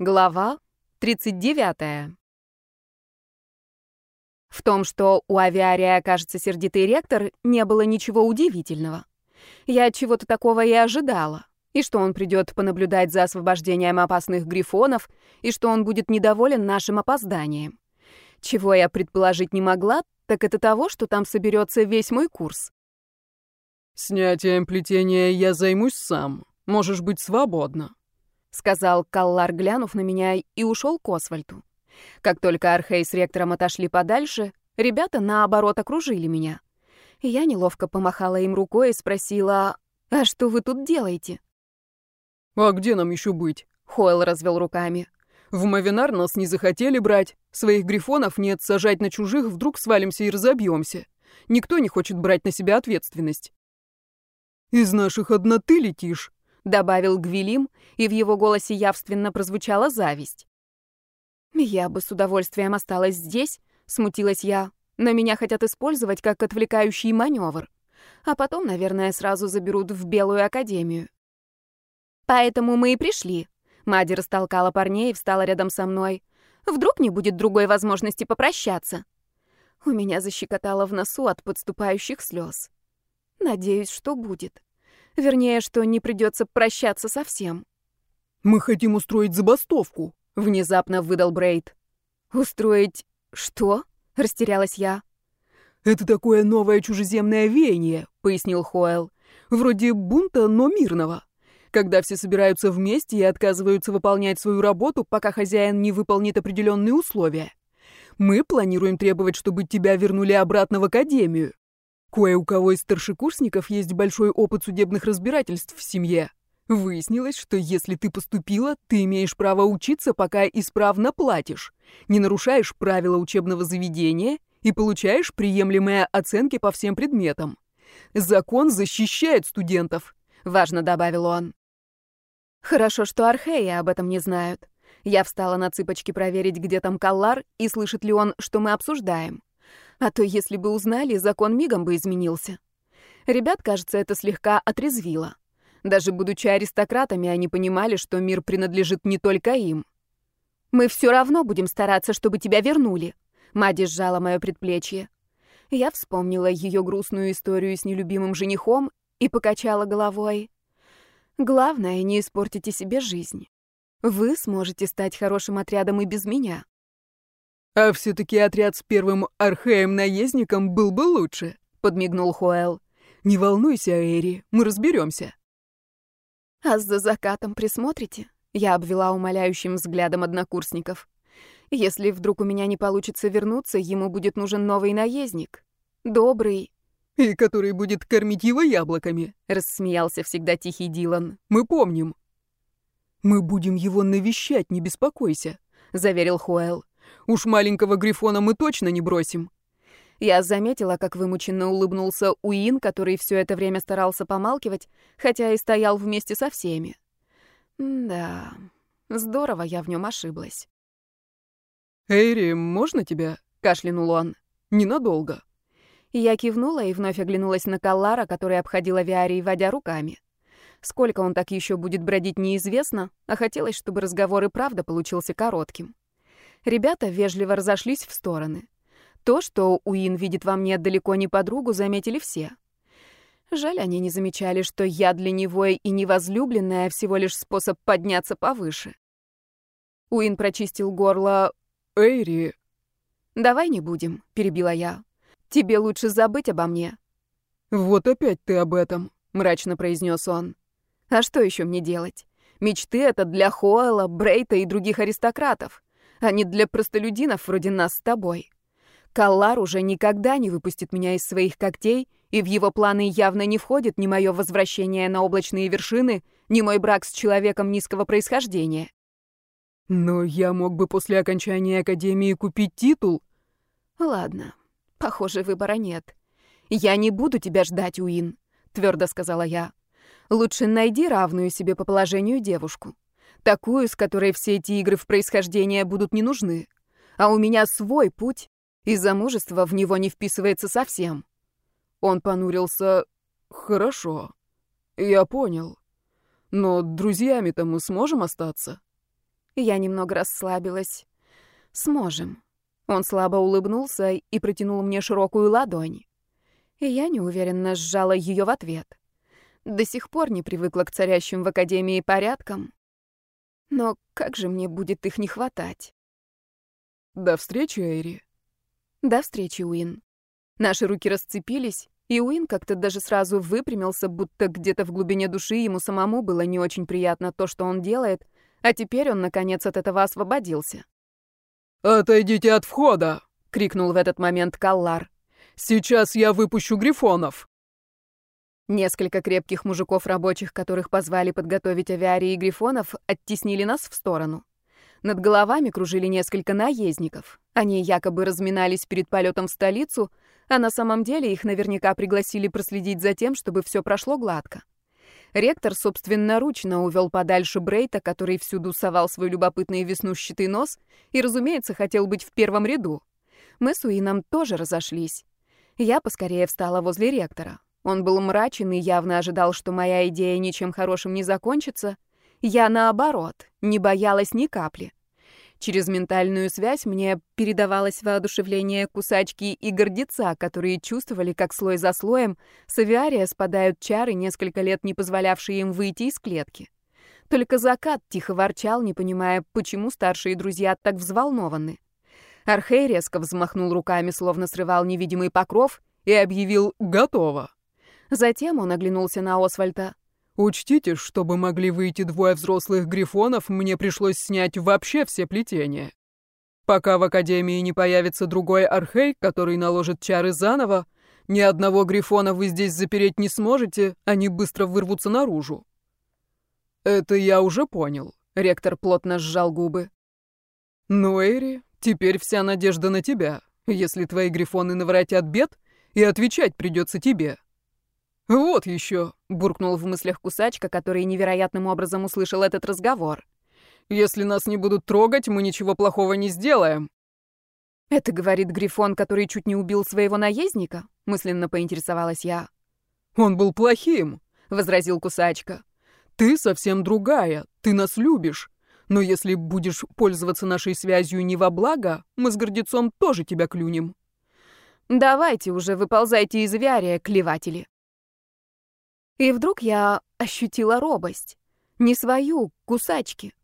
Глава 39. В том, что у авиария окажется сердитый ректор, не было ничего удивительного. Я чего-то такого и ожидала. И что он придет понаблюдать за освобождением опасных грифонов, и что он будет недоволен нашим опозданием. Чего я предположить не могла, так это того, что там соберется весь мой курс. «Снятием плетения я займусь сам. Можешь быть свободна», — сказал Каллар, глянув на меня, и ушел к Освальду. Как только Архей с ректором отошли подальше, ребята, наоборот, окружили меня. Я неловко помахала им рукой и спросила, «А что вы тут делаете?» «А где нам еще быть?» — Хойл развел руками. «В Мавинар нас не захотели брать. Своих грифонов нет, сажать на чужих, вдруг свалимся и разобьемся. Никто не хочет брать на себя ответственность». «Из наших одна ты летишь», — добавил Гвилим, и в его голосе явственно прозвучала зависть. «Я бы с удовольствием осталась здесь», — смутилась я, «но меня хотят использовать как отвлекающий маневр. А потом, наверное, сразу заберут в Белую Академию». «Поэтому мы и пришли», — Мади растолкала парней и встала рядом со мной. «Вдруг не будет другой возможности попрощаться?» У меня защекотало в носу от подступающих слез. Надеюсь, что будет. Вернее, что не придется прощаться совсем. «Мы хотим устроить забастовку», — внезапно выдал Брейд. «Устроить что?» — растерялась я. «Это такое новое чужеземное веяние», — пояснил Хойл. «Вроде бунта, но мирного. Когда все собираются вместе и отказываются выполнять свою работу, пока хозяин не выполнит определенные условия. Мы планируем требовать, чтобы тебя вернули обратно в академию. Кое у кого из старшекурсников есть большой опыт судебных разбирательств в семье. Выяснилось, что если ты поступила, ты имеешь право учиться, пока исправно платишь, не нарушаешь правила учебного заведения и получаешь приемлемые оценки по всем предметам. Закон защищает студентов, важно добавил он. Хорошо, что археи об этом не знают. Я встала на цыпочки проверить, где там Каллар, и слышит ли он, что мы обсуждаем. А то, если бы узнали, закон мигом бы изменился. Ребят, кажется, это слегка отрезвило. Даже будучи аристократами, они понимали, что мир принадлежит не только им. «Мы все равно будем стараться, чтобы тебя вернули», — Мади сжала мое предплечье. Я вспомнила ее грустную историю с нелюбимым женихом и покачала головой. «Главное, не испортите себе жизнь. Вы сможете стать хорошим отрядом и без меня». «А все-таки отряд с первым археем-наездником был бы лучше», — подмигнул Хуэл. «Не волнуйся, Эри, мы разберемся». «А за закатом присмотрите?» — я обвела умоляющим взглядом однокурсников. «Если вдруг у меня не получится вернуться, ему будет нужен новый наездник. Добрый». «И который будет кормить его яблоками», — рассмеялся всегда тихий Дилан. «Мы помним». «Мы будем его навещать, не беспокойся», — заверил Хуэл. Уж маленького Грифона мы точно не бросим. Я заметила, как вымученно улыбнулся Уин, который все это время старался помалкивать, хотя и стоял вместе со всеми. Да, здорово я в нем ошиблась. «Эйри, можно тебя?» — кашлянул он. «Ненадолго». Я кивнула и вновь оглянулась на Каллара, который обходил авиарий, водя руками. Сколько он так еще будет бродить, неизвестно, а хотелось, чтобы разговор и правда получился коротким. Ребята вежливо разошлись в стороны. То, что Уин видит во мне далеко не подругу, заметили все. Жаль, они не замечали, что я для него и невозлюбленная а всего лишь способ подняться повыше. Уин прочистил горло. «Эйри...» «Давай не будем», — перебила я. «Тебе лучше забыть обо мне». «Вот опять ты об этом», — мрачно произнес он. «А что еще мне делать? Мечты — это для Хоэла, Брейта и других аристократов а не для простолюдинов вроде нас с тобой. Каллар уже никогда не выпустит меня из своих когтей, и в его планы явно не входит ни мое возвращение на облачные вершины, ни мой брак с человеком низкого происхождения. Но я мог бы после окончания академии купить титул. Ладно, похоже, выбора нет. Я не буду тебя ждать, Уин, твердо сказала я. Лучше найди равную себе по положению девушку. Такую, с которой все эти игры в происхождение будут не нужны. А у меня свой путь, и замужество в него не вписывается совсем. Он понурился. Хорошо. Я понял. Но друзьями-то мы сможем остаться? Я немного расслабилась. Сможем. Он слабо улыбнулся и протянул мне широкую ладонь. И я неуверенно сжала ее в ответ. До сих пор не привыкла к царящим в Академии порядкам. Но как же мне будет их не хватать? До встречи, Эйри. До встречи, Уин. Наши руки расцепились, и Уин как-то даже сразу выпрямился, будто где-то в глубине души ему самому было не очень приятно то, что он делает, а теперь он, наконец, от этого освободился. «Отойдите от входа!» — крикнул в этот момент Каллар. «Сейчас я выпущу грифонов!» Несколько крепких мужиков рабочих, которых позвали подготовить авиарии грифонов, оттеснили нас в сторону. Над головами кружили несколько наездников. Они якобы разминались перед полетом в столицу, а на самом деле их наверняка пригласили проследить за тем, чтобы все прошло гладко. Ректор собственноручно увел подальше Брейта, который всюду совал свой любопытный веснущатый нос и, разумеется, хотел быть в первом ряду. Мы с Уином тоже разошлись. Я поскорее встала возле ректора. Он был мрачен и явно ожидал, что моя идея ничем хорошим не закончится. Я, наоборот, не боялась ни капли. Через ментальную связь мне передавалось воодушевление кусачки и гордеца, которые чувствовали, как слой за слоем с авиария спадают чары, несколько лет не позволявшие им выйти из клетки. Только закат тихо ворчал, не понимая, почему старшие друзья так взволнованы. Архей резко взмахнул руками, словно срывал невидимый покров, и объявил «Готово!». Затем он оглянулся на Освальта. Учтите, чтобы могли выйти двое взрослых грифонов, мне пришлось снять вообще все плетения. Пока в Академии не появится другой архей, который наложит чары заново, ни одного грифона вы здесь запереть не сможете, они быстро вырвутся наружу. Это я уже понял. Ректор плотно сжал губы. Ну, Эри, теперь вся надежда на тебя. Если твои грифоны наворотят бед, и отвечать придется тебе. «Вот еще», — буркнул в мыслях кусачка, который невероятным образом услышал этот разговор. «Если нас не будут трогать, мы ничего плохого не сделаем». «Это говорит Грифон, который чуть не убил своего наездника?» — мысленно поинтересовалась я. «Он был плохим», — возразил кусачка. «Ты совсем другая, ты нас любишь. Но если будешь пользоваться нашей связью не во благо, мы с гордецом тоже тебя клюнем». «Давайте уже, выползайте из авиария, клеватели». И вдруг я ощутила робость. Не свою, кусачки.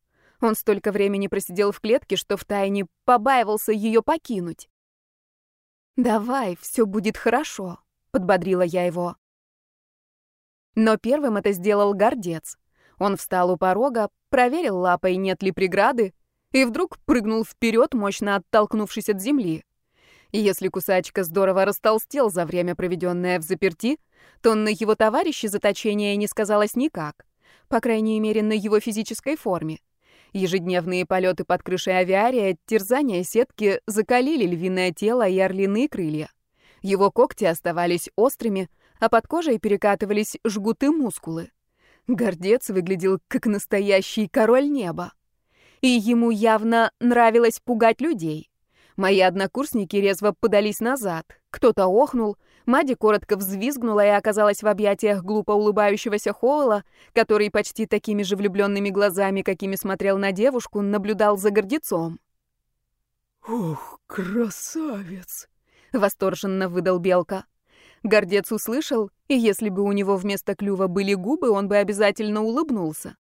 Он столько времени просидел в клетке, что втайне побаивался ее покинуть. «Давай, все будет хорошо», — подбодрила я его. Но первым это сделал гордец. Он встал у порога, проверил лапой, нет ли преграды, и вдруг прыгнул вперед, мощно оттолкнувшись от земли. Если кусачка здорово растолстел за время, проведенное в заперти, то на его товарище заточение не сказалось никак. По крайней мере, на его физической форме. Ежедневные полеты под крышей авиария, терзания сетки закалили львиное тело и орлиные крылья. Его когти оставались острыми, а под кожей перекатывались жгуты мускулы. Гордец выглядел как настоящий король неба. И ему явно нравилось пугать людей. Мои однокурсники резво подались назад. Кто-то охнул, Мади коротко взвизгнула и оказалась в объятиях глупо улыбающегося Хоула, который почти такими же влюбленными глазами, какими смотрел на девушку, наблюдал за гордецом. «Ух, красавец!» — восторженно выдал Белка. Гордец услышал, и если бы у него вместо клюва были губы, он бы обязательно улыбнулся.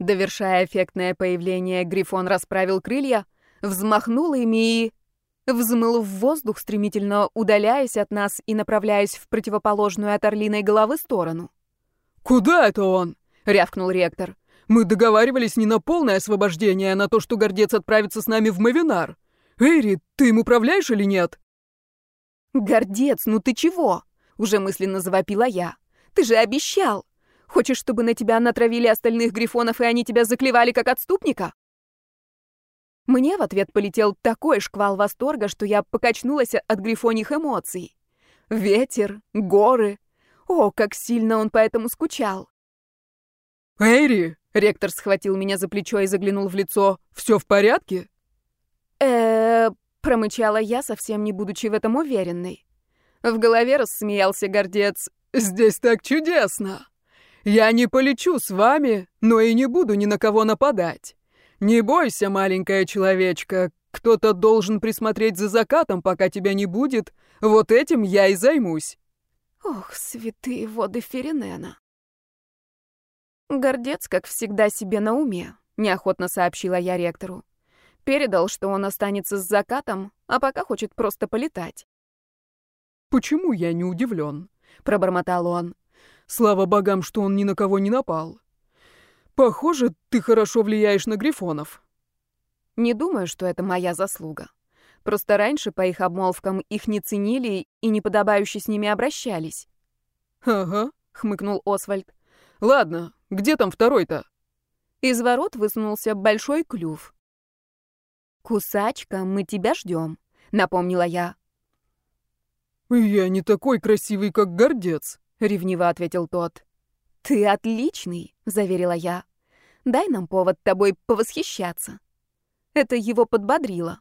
Довершая эффектное появление, Грифон расправил крылья — взмахнул ими и... Взмыл в воздух, стремительно удаляясь от нас и направляясь в противоположную от орлиной головы сторону. «Куда это он?» — рявкнул ректор. «Мы договаривались не на полное освобождение, а на то, что гордец отправится с нами в Мавинар. Эйри, ты им управляешь или нет?» «Гордец, ну ты чего?» — уже мысленно завопила я. «Ты же обещал! Хочешь, чтобы на тебя натравили остальных грифонов, и они тебя заклевали как отступника?» Мне в ответ полетел такой шквал восторга, что я покачнулась от грифоних эмоций. Ветер, горы. О, как сильно он по этому скучал. «Эйри!» — ректор схватил меня за плечо и заглянул в лицо. «Все в порядке?» э промычала я, совсем не будучи в этом уверенной. В голове рассмеялся гордец. «Здесь так чудесно! Я не полечу с вами, но и не буду ни на кого нападать. «Не бойся, маленькая человечка, кто-то должен присмотреть за закатом, пока тебя не будет. Вот этим я и займусь». Ох, святые воды Феринена. Гордец, как всегда, себе на уме, неохотно сообщила я ректору. Передал, что он останется с закатом, а пока хочет просто полетать. «Почему я не удивлен?» — пробормотал он. «Слава богам, что он ни на кого не напал. Похоже, ты хорошо влияешь на грифонов. Не думаю, что это моя заслуга. Просто раньше по их обмолвкам их не ценили и неподобающе с ними обращались. Ага, хмыкнул Освальд. Ладно, где там второй-то? Из ворот высунулся большой клюв. «Кусачка, мы тебя ждем», — напомнила я. «Я не такой красивый, как гордец», — ревниво ответил тот. «Ты отличный», — заверила я. «Дай нам повод тобой повосхищаться». Это его подбодрило.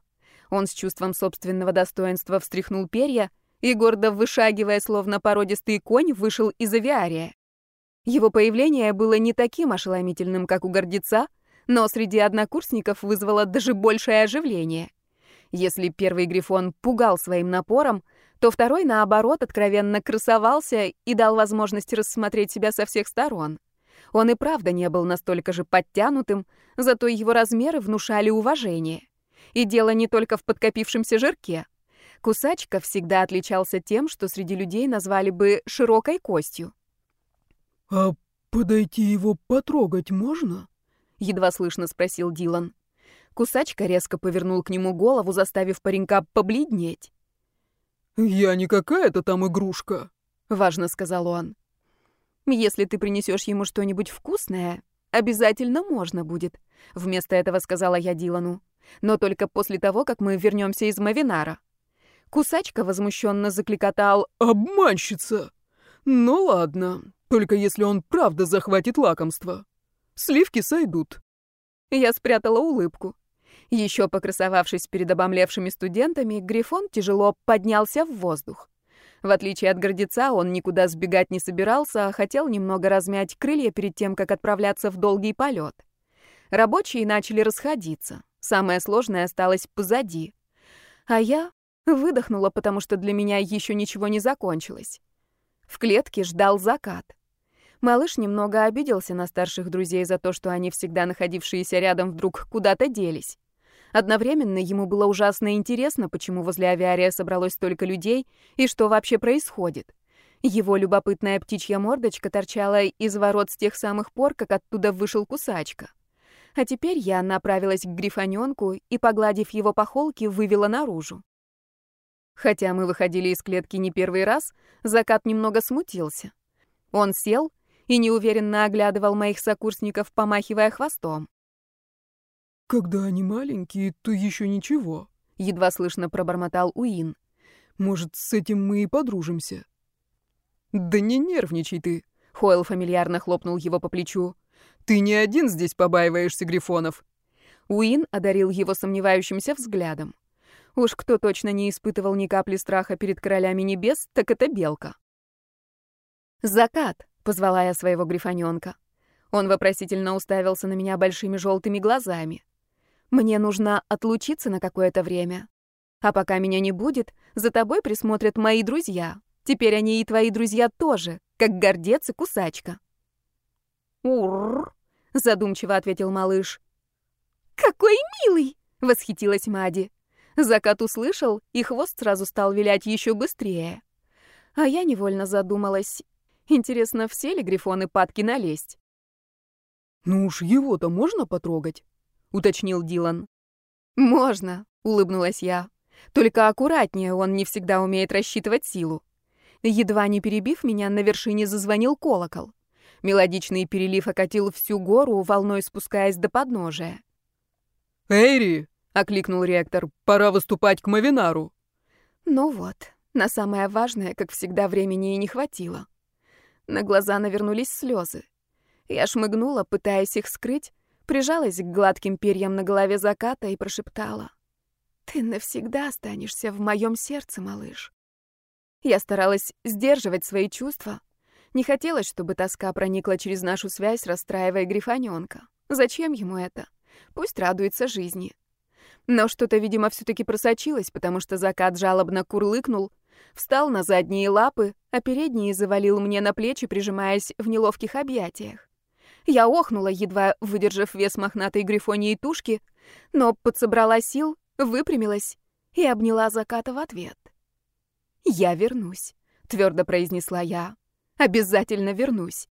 Он с чувством собственного достоинства встряхнул перья и, гордо вышагивая, словно породистый конь, вышел из авиария. Его появление было не таким ошеломительным, как у гордеца, но среди однокурсников вызвало даже большее оживление. Если первый грифон пугал своим напором, то второй, наоборот, откровенно красовался и дал возможность рассмотреть себя со всех сторон. Он и правда не был настолько же подтянутым, зато его размеры внушали уважение. И дело не только в подкопившемся жирке. Кусачка всегда отличался тем, что среди людей назвали бы широкой костью. «А подойти его потрогать можно?» — едва слышно спросил Дилан. Кусачка резко повернул к нему голову, заставив паренька побледнеть. «Я не какая-то там игрушка», — важно сказал он. «Если ты принесешь ему что-нибудь вкусное, обязательно можно будет», — вместо этого сказала я Дилану. «Но только после того, как мы вернемся из Мавинара». Кусачка возмущенно закликотал «Обманщица! Ну ладно, только если он правда захватит лакомство. Сливки сойдут». Я спрятала улыбку. Еще покрасовавшись перед обомлевшими студентами, Грифон тяжело поднялся в воздух. В отличие от гордеца, он никуда сбегать не собирался, а хотел немного размять крылья перед тем, как отправляться в долгий полет. Рабочие начали расходиться. Самое сложное осталось позади. А я выдохнула, потому что для меня еще ничего не закончилось. В клетке ждал закат. Малыш немного обиделся на старших друзей за то, что они, всегда находившиеся рядом, вдруг куда-то делись. Одновременно ему было ужасно интересно, почему возле авиария собралось столько людей и что вообще происходит. Его любопытная птичья мордочка торчала из ворот с тех самых пор, как оттуда вышел кусачка. А теперь я направилась к грифонёнку и, погладив его по холке, вывела наружу. Хотя мы выходили из клетки не первый раз, закат немного смутился. Он сел и неуверенно оглядывал моих сокурсников, помахивая хвостом. «Когда они маленькие, то еще ничего», — едва слышно пробормотал Уин. «Может, с этим мы и подружимся?» «Да не нервничай ты», — Хойл фамильярно хлопнул его по плечу. «Ты не один здесь побаиваешься грифонов». Уин одарил его сомневающимся взглядом. Уж кто точно не испытывал ни капли страха перед королями небес, так это белка. «Закат», — позвала я своего грифонёнка. Он вопросительно уставился на меня большими желтыми глазами. Мне нужно отлучиться на какое-то время. А пока меня не будет, за тобой присмотрят мои друзья. Теперь они и твои друзья тоже, как гордец и кусачка. «Уррр», — задумчиво ответил малыш. «Какой милый!» — восхитилась Мади. Закат услышал, и хвост сразу стал вилять еще быстрее. А я невольно задумалась. Интересно, все ли грифоны падки налезть? «Ну уж его-то можно потрогать?» — уточнил Дилан. «Можно», — улыбнулась я. «Только аккуратнее, он не всегда умеет рассчитывать силу». Едва не перебив меня, на вершине зазвонил колокол. Мелодичный перелив окатил всю гору, волной спускаясь до подножия. «Эйри!» — окликнул ректор. «Пора выступать к Мавинару». Ну вот, на самое важное, как всегда, времени и не хватило. На глаза навернулись слезы. Я шмыгнула, пытаясь их скрыть, прижалась к гладким перьям на голове заката и прошептала. «Ты навсегда останешься в моем сердце, малыш». Я старалась сдерживать свои чувства. Не хотелось, чтобы тоска проникла через нашу связь, расстраивая грифонёнка. Зачем ему это? Пусть радуется жизни. Но что-то, видимо, все-таки просочилось, потому что закат жалобно курлыкнул, встал на задние лапы, а передние завалил мне на плечи, прижимаясь в неловких объятиях. Я охнула, едва выдержав вес мохнатой грифонии тушки, но подсобрала сил, выпрямилась и обняла заката в ответ. «Я вернусь», — твердо произнесла я. «Обязательно вернусь.